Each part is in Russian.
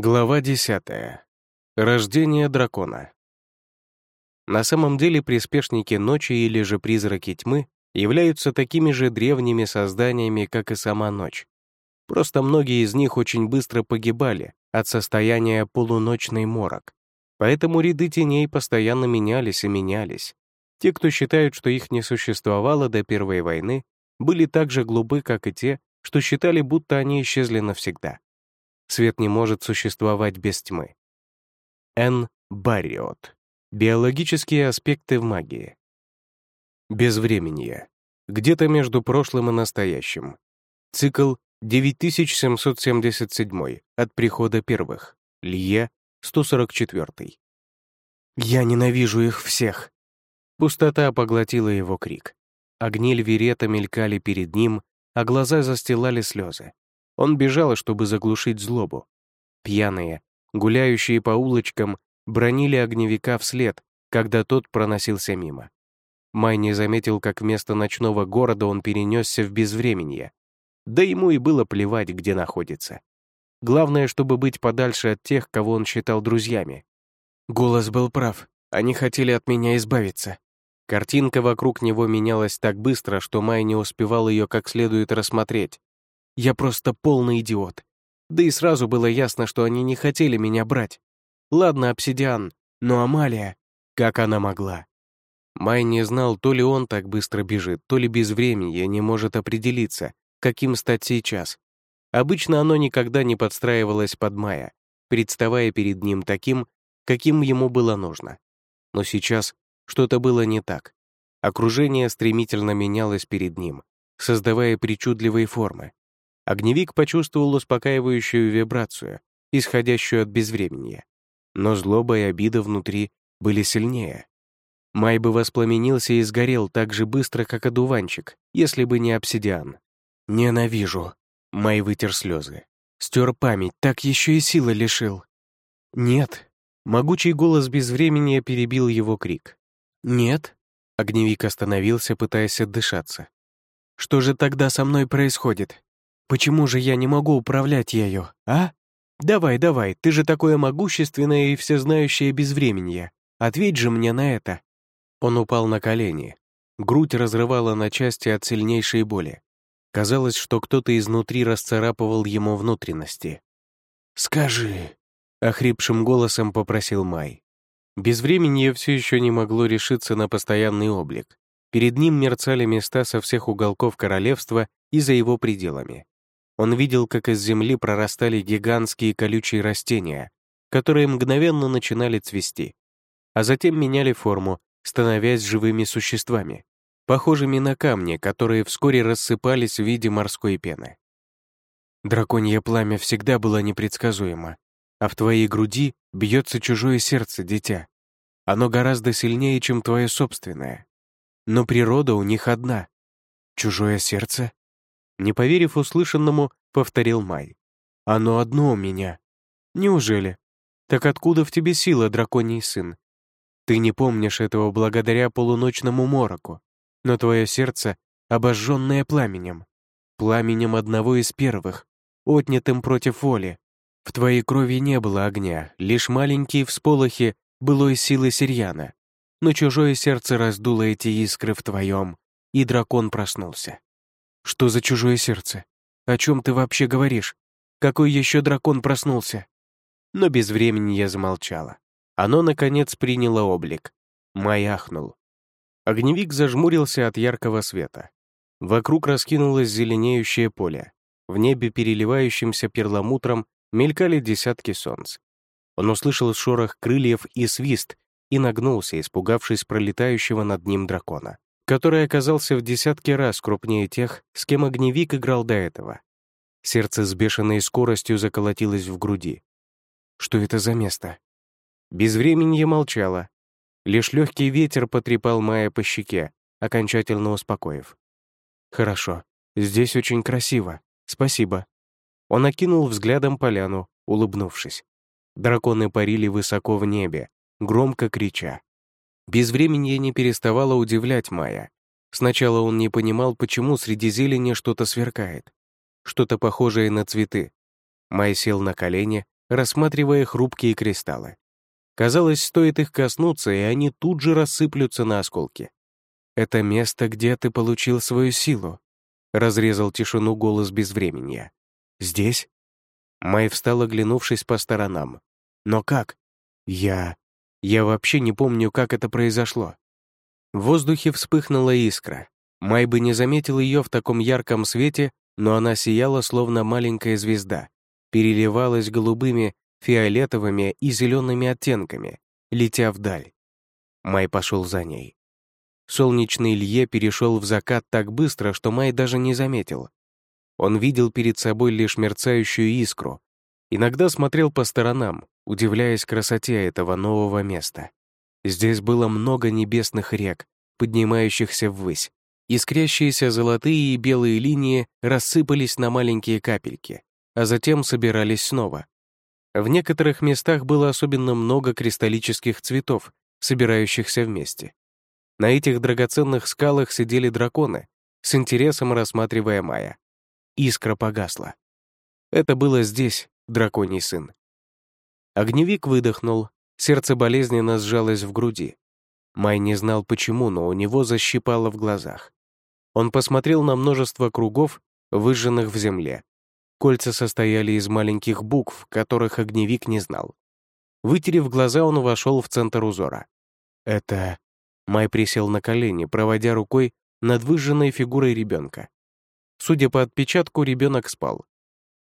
Глава 10. Рождение дракона. На самом деле приспешники ночи или же призраки тьмы являются такими же древними созданиями, как и сама ночь. Просто многие из них очень быстро погибали от состояния полуночный морок. Поэтому ряды теней постоянно менялись и менялись. Те, кто считают, что их не существовало до Первой войны, были так же глупы, как и те, что считали, будто они исчезли навсегда. Свет не может существовать без тьмы. Н. Барриот. Биологические аспекты в магии. Безвременье. Где-то между прошлым и настоящим. Цикл 9777 от прихода первых. Лье 144. «Я ненавижу их всех!» Пустота поглотила его крик. Огни льверета мелькали перед ним, а глаза застилали слезы. Он бежал, чтобы заглушить злобу. Пьяные, гуляющие по улочкам, бронили огневика вслед, когда тот проносился мимо. Май не заметил, как вместо ночного города он перенесся в безвременье. Да ему и было плевать, где находится. Главное, чтобы быть подальше от тех, кого он считал друзьями. Голос был прав, они хотели от меня избавиться. Картинка вокруг него менялась так быстро, что Май не успевал ее как следует рассмотреть. Я просто полный идиот. Да и сразу было ясно, что они не хотели меня брать. Ладно, обсидиан, но Амалия, как она могла? Май не знал, то ли он так быстро бежит, то ли без времени не может определиться, каким стать сейчас. Обычно оно никогда не подстраивалось под Мая, представая перед ним таким, каким ему было нужно. Но сейчас что-то было не так. Окружение стремительно менялось перед ним, создавая причудливые формы. Огневик почувствовал успокаивающую вибрацию, исходящую от безвременья. Но злоба и обида внутри были сильнее. Май бы воспламенился и сгорел так же быстро, как одуванчик, если бы не обсидиан. «Ненавижу!» Май вытер слезы. Стер память, так еще и силы лишил. «Нет!» Могучий голос безвременья перебил его крик. «Нет?» Огневик остановился, пытаясь отдышаться. «Что же тогда со мной происходит? Почему же я не могу управлять ею, а? Давай, давай, ты же такое могущественное и всезнающее безвременье. Ответь же мне на это». Он упал на колени. Грудь разрывала на части от сильнейшей боли. Казалось, что кто-то изнутри расцарапывал ему внутренности. «Скажи», — охрипшим голосом попросил Май. Безвременье все еще не могло решиться на постоянный облик. Перед ним мерцали места со всех уголков королевства и за его пределами. Он видел, как из земли прорастали гигантские колючие растения, которые мгновенно начинали цвести, а затем меняли форму, становясь живыми существами, похожими на камни, которые вскоре рассыпались в виде морской пены. Драконье пламя всегда было непредсказуемо, а в твоей груди бьется чужое сердце, дитя. Оно гораздо сильнее, чем твое собственное. Но природа у них одна. Чужое сердце? Не поверив услышанному, повторил Май. «Оно одно у меня». «Неужели? Так откуда в тебе сила, драконий сын? Ты не помнишь этого благодаря полуночному мороку, но твое сердце, обожженное пламенем, пламенем одного из первых, отнятым против воли. В твоей крови не было огня, лишь маленькие всполохи былой силы Сирьяна. Но чужое сердце раздуло эти искры в твоем, и дракон проснулся. Что за чужое сердце? О чем ты вообще говоришь? Какой еще дракон проснулся? Но без времени я замолчала. Оно, наконец, приняло облик. Маяхнул. Огневик зажмурился от яркого света. Вокруг раскинулось зеленеющее поле. В небе, переливающимся перламутром, мелькали десятки солнц. Он услышал шорох крыльев и свист и нагнулся, испугавшись пролетающего над ним дракона который оказался в десятки раз крупнее тех, с кем огневик играл до этого. Сердце с бешеной скоростью заколотилось в груди. Что это за место? Безвременье молчало. Лишь легкий ветер потрепал Майя по щеке, окончательно успокоив. «Хорошо, здесь очень красиво. Спасибо». Он окинул взглядом поляну, улыбнувшись. Драконы парили высоко в небе, громко крича. Безвременье не переставало удивлять Майя. Сначала он не понимал, почему среди зелени что-то сверкает. Что-то похожее на цветы. Май сел на колени, рассматривая хрупкие кристаллы. Казалось, стоит их коснуться, и они тут же рассыплются на осколки. «Это место, где ты получил свою силу», — разрезал тишину голос безвременья. «Здесь?» Май встал, оглянувшись по сторонам. «Но как? Я... Я вообще не помню, как это произошло». В воздухе вспыхнула искра. Май бы не заметил ее в таком ярком свете, но она сияла, словно маленькая звезда, переливалась голубыми, фиолетовыми и зелеными оттенками, летя вдаль. Май пошел за ней. Солнечный Илье перешел в закат так быстро, что Май даже не заметил. Он видел перед собой лишь мерцающую искру. Иногда смотрел по сторонам, удивляясь красоте этого нового места. Здесь было много небесных рек, поднимающихся ввысь. Искрящиеся золотые и белые линии рассыпались на маленькие капельки, а затем собирались снова. В некоторых местах было особенно много кристаллических цветов, собирающихся вместе. На этих драгоценных скалах сидели драконы, с интересом рассматривая Майя. Искра погасла. Это было здесь, драконий сын. Огневик выдохнул, сердце болезненно сжалось в груди. Май не знал почему, но у него защипало в глазах. Он посмотрел на множество кругов, выжженных в земле. Кольца состояли из маленьких букв, которых огневик не знал. Вытерев глаза, он вошел в центр узора. Это Май присел на колени, проводя рукой над выжженной фигурой ребенка. Судя по отпечатку, ребенок спал.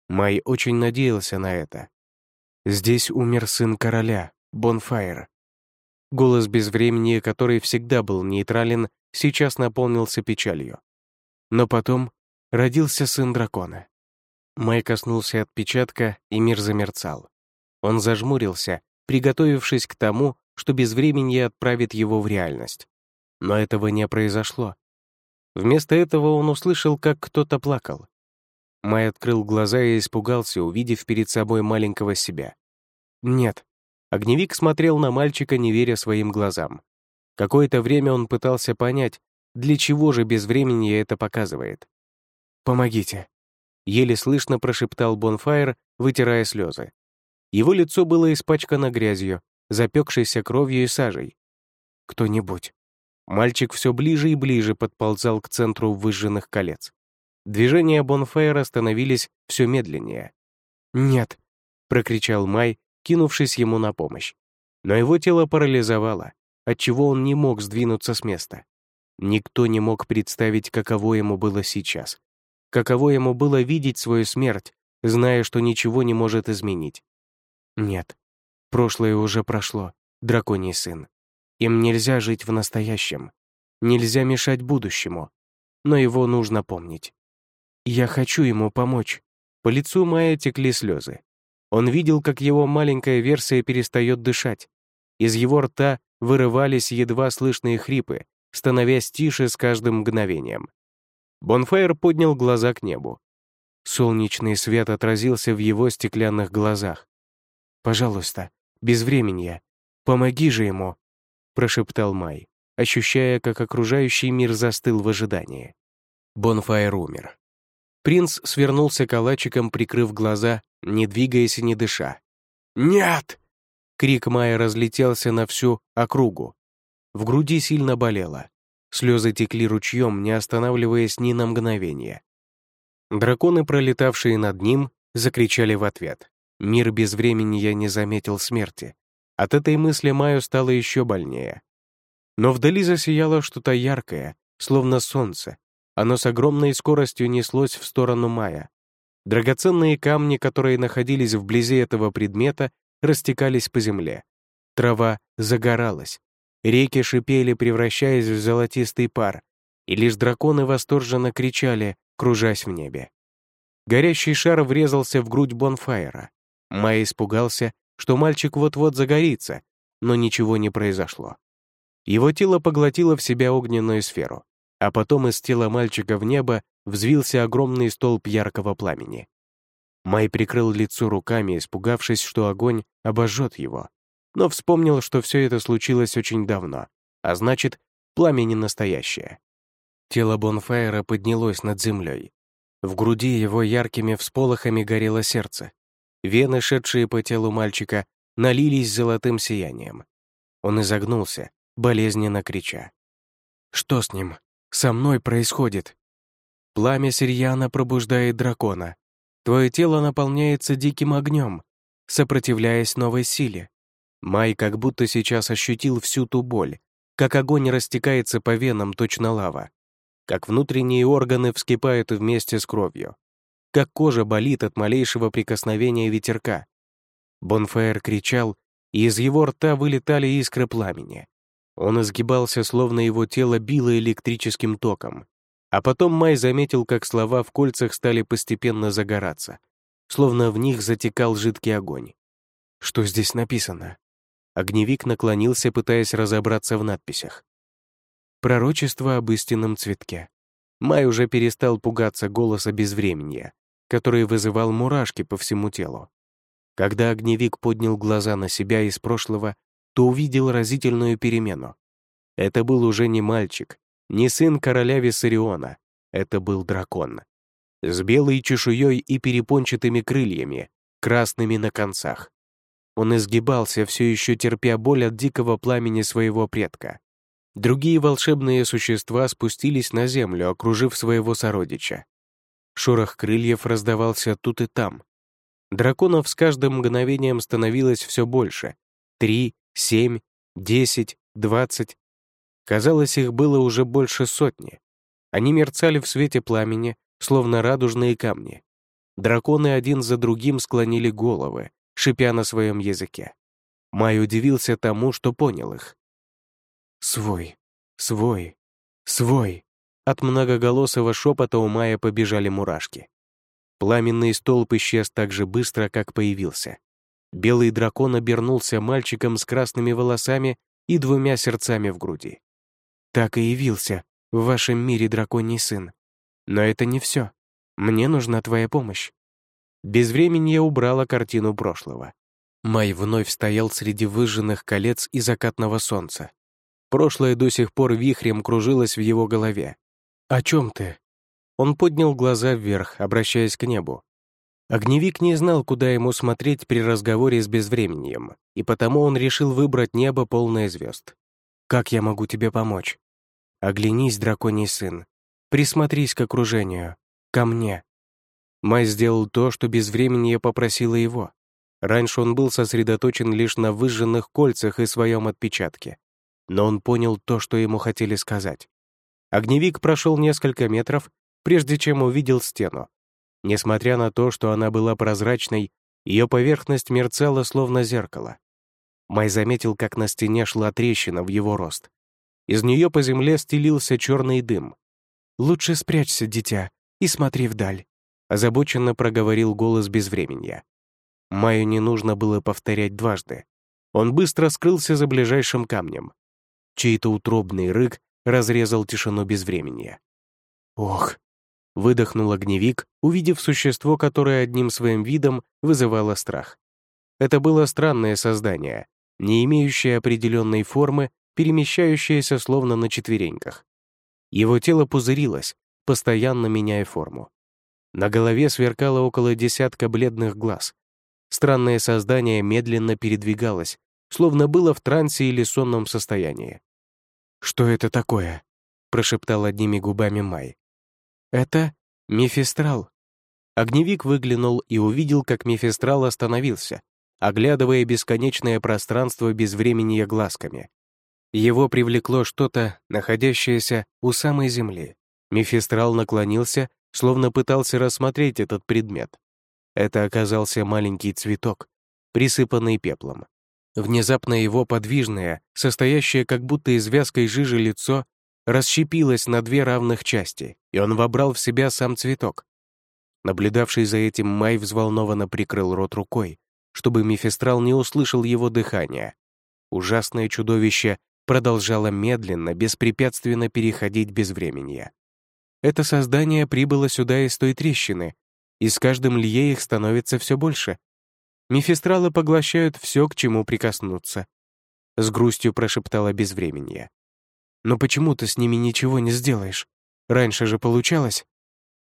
Май очень надеялся на это. Здесь умер сын короля, Бонфайр. Голос безвремени, который всегда был нейтрален, сейчас наполнился печалью. Но потом родился сын дракона. Май коснулся отпечатка, и мир замерцал. Он зажмурился, приготовившись к тому, что безвременье отправит его в реальность. Но этого не произошло. Вместо этого он услышал, как кто-то плакал. Май открыл глаза и испугался, увидев перед собой маленького себя. Нет. Огневик смотрел на мальчика, не веря своим глазам. Какое-то время он пытался понять, для чего же безвременье это показывает. «Помогите», — еле слышно прошептал Бонфайр, вытирая слезы. Его лицо было испачкано грязью, запекшейся кровью и сажей. Кто-нибудь. Мальчик все ближе и ближе подползал к центру выжженных колец. Движения Бонфейра становились все медленнее. «Нет!» — прокричал Май, кинувшись ему на помощь. Но его тело парализовало, отчего он не мог сдвинуться с места. Никто не мог представить, каково ему было сейчас. Каково ему было видеть свою смерть, зная, что ничего не может изменить. Нет, Прошлое уже прошло, драконий сын. Им нельзя жить в настоящем. Нельзя мешать будущему. Но его нужно помнить. Я хочу ему помочь. По лицу Майя текли слезы. Он видел, как его маленькая версия перестает дышать. Из его рта вырывались едва слышные хрипы, становясь тише с каждым мгновением. Бонфайр поднял глаза к небу. Солнечный свет отразился в его стеклянных глазах. «Пожалуйста, безвременья. Помоги же ему!» — прошептал Май, ощущая, как окружающий мир застыл в ожидании. Бонфайр умер. Принц свернулся калачиком, прикрыв глаза, не двигаясь и не дыша. «Нет!» Крик Майя разлетелся на всю округу. В груди сильно болело. Слезы текли ручьем, не останавливаясь ни на мгновение. Драконы, пролетавшие над ним, закричали в ответ. Мир без времени я не заметил смерти. От этой мысли Маю стало еще больнее. Но вдали засияло что-то яркое, словно солнце. Оно с огромной скоростью неслось в сторону Мая. Драгоценные камни, которые находились вблизи этого предмета, растекались по земле. Трава загоралась. Реки шипели, превращаясь в золотистый пар, и лишь драконы восторженно кричали, кружась в небе. Горящий шар врезался в грудь Бонфайра. Май испугался, что мальчик вот-вот загорится, но ничего не произошло. Его тело поглотило в себя огненную сферу, а потом из тела мальчика в небо взвился огромный столб яркого пламени. Май прикрыл лицо руками, испугавшись, что огонь обожжет его, но вспомнил, что все это случилось очень давно, а значит, пламя не настоящее. Тело Бонфайра поднялось над землей. В груди его яркими всполохами горело сердце, Вены, шедшие по телу мальчика, налились золотым сиянием. Он изогнулся, болезненно крича. «Что с ним? Со мной происходит?» Пламя Сирьяна пробуждает дракона. Твое тело наполняется диким огнем, сопротивляясь новой силе. Май как будто сейчас ощутил всю ту боль, как огонь растекается по венам точно лава, как внутренние органы вскипают вместе с кровью, как кожа болит от малейшего прикосновения ветерка. Бонфаер кричал, и из его рта вылетали искры пламени. Он изгибался, словно его тело било электрическим током. А потом Май заметил, как слова в кольцах стали постепенно загораться, словно в них затекал жидкий огонь. Что здесь написано? Огневик наклонился, пытаясь разобраться в надписях. Пророчество об истинном цветке. Май уже перестал пугаться голоса безвременья, который вызывал мурашки по всему телу. Когда огневик поднял глаза на себя из прошлого, то увидел разительную перемену. Это был уже не мальчик, не сын короля Виссариона, это был дракон. С белой чешуей и перепончатыми крыльями, красными на концах. Он изгибался, все еще терпя боль от дикого пламени своего предка. Другие волшебные существа спустились на землю, окружив своего сородича. Шорох крыльев раздавался тут и там. Драконов с каждым мгновением становилось все больше. Три, семь, десять, двадцать. Казалось, их было уже больше сотни. Они мерцали в свете пламени, словно радужные камни. Драконы один за другим склонили головы, шипя на своем языке. Май удивился тому, что понял их. «Свой, свой, свой!» От многоголосого шепота у Мая побежали мурашки. Пламенный столб исчез так же быстро, как появился. Белый дракон обернулся мальчиком с красными волосами и двумя сердцами в груди. «Так и явился в вашем мире драконий сын. Но это не все. Мне нужна твоя помощь». Безвременье убрала картину прошлого. Май вновь стоял среди выжженных колец и закатного солнца. Прошлое до сих пор вихрем кружилось в его голове. «О чем ты?» Он поднял глаза вверх, обращаясь к небу. Огневик не знал, куда ему смотреть при разговоре с безвременьем, и потому он решил выбрать небо, полное звезд. «Как я могу тебе помочь?» «Оглянись, драконий сын. Присмотрись к окружению. Ко мне. Май сделал то, что без времени я попросила его. Раньше он был сосредоточен лишь на выжженных кольцах и своем отпечатке. Но он понял то, что ему хотели сказать. Огневик прошел несколько метров, прежде чем увидел стену. Несмотря на то, что она была прозрачной, ее поверхность мерцала словно зеркало. Май заметил, как на стене шла трещина в его рост. Из нее по земле стелился черный дым. «Лучше спрячься, дитя, и смотри вдаль», озабоченно проговорил голос безвременья. Маю не нужно было повторять дважды. Он быстро скрылся за ближайшим камнем. Чей-то утробный рык разрезал тишину безвременья. «Ох!» — выдохнул огневик, увидев существо, которое одним своим видом вызывало страх. Это было странное создание, не имеющее определенной формы, перемещающееся словно на четвереньках. Его тело пузырилось, постоянно меняя форму. На голове сверкало около десятка бледных глаз. Странное создание медленно передвигалось, словно было в трансе или сонном состоянии. «Что это такое?» — прошептал одними губами Май. «Это Мефистрал». Огневик выглянул и увидел, как Мефистрал остановился, оглядывая бесконечное пространство без времени глазками. Его привлекло что-то, находящееся у самой земли. Мефистрал наклонился словно пытался рассмотреть этот предмет. Это оказался маленький цветок, присыпанный пеплом. Внезапно его подвижное, состоящее как будто из вязкой жижи лицо, расщепилось на две равных части, и он вобрал в себя сам цветок. Наблюдавший за этим Май взволнованно прикрыл рот рукой, чтобы Мефистрал не услышал его дыхания. Ужасное чудовище продолжало медленно, беспрепятственно переходить без времени. Это создание прибыло сюда из той трещины, и с каждым лье их становится все больше. Мефистралы поглощают все, к чему прикоснуться. С грустью прошептала безвременье. «Но почему ты с ними ничего не сделаешь? Раньше же получалось?»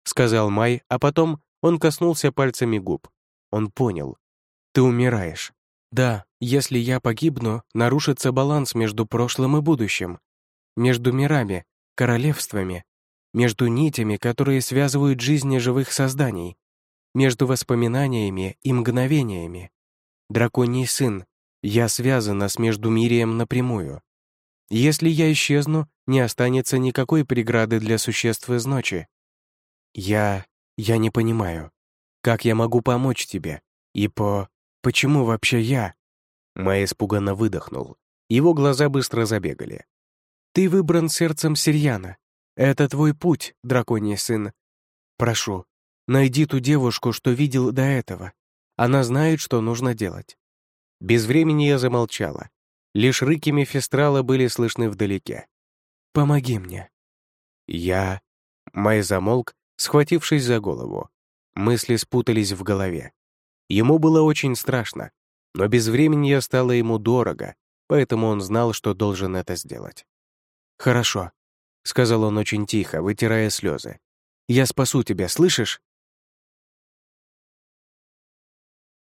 Сказал Май, а потом он коснулся пальцами губ. Он понял, Ты умираешь. Да, если я погибну, нарушится баланс между прошлым и будущим, между мирами, королевствами, между нитями, которые связывают жизни живых созданий, между воспоминаниями и мгновениями. Драконий сын, я связана с Междумирием напрямую. Если я исчезну, не останется никакой преграды для существ из ночи. Я... я не понимаю, как я могу помочь тебе? И по... почему вообще я?» Май испуганно выдохнул. Его глаза быстро забегали. «Ты выбран сердцем Сирьяна. Это твой путь, драконий сын. Прошу, найди ту девушку, что видел до этого. Она знает, что нужно делать». Без времени я замолчала. Лишь рыки Мефистрала были слышны вдалеке. «Помоги мне». Я... Май замолк, схватившись за голову. Мысли спутались в голове. Ему было очень страшно, но без времени я стало ему дорого, поэтому он знал, что должен это сделать. «Хорошо», — сказал он очень тихо, вытирая слезы. «Я спасу тебя, слышишь?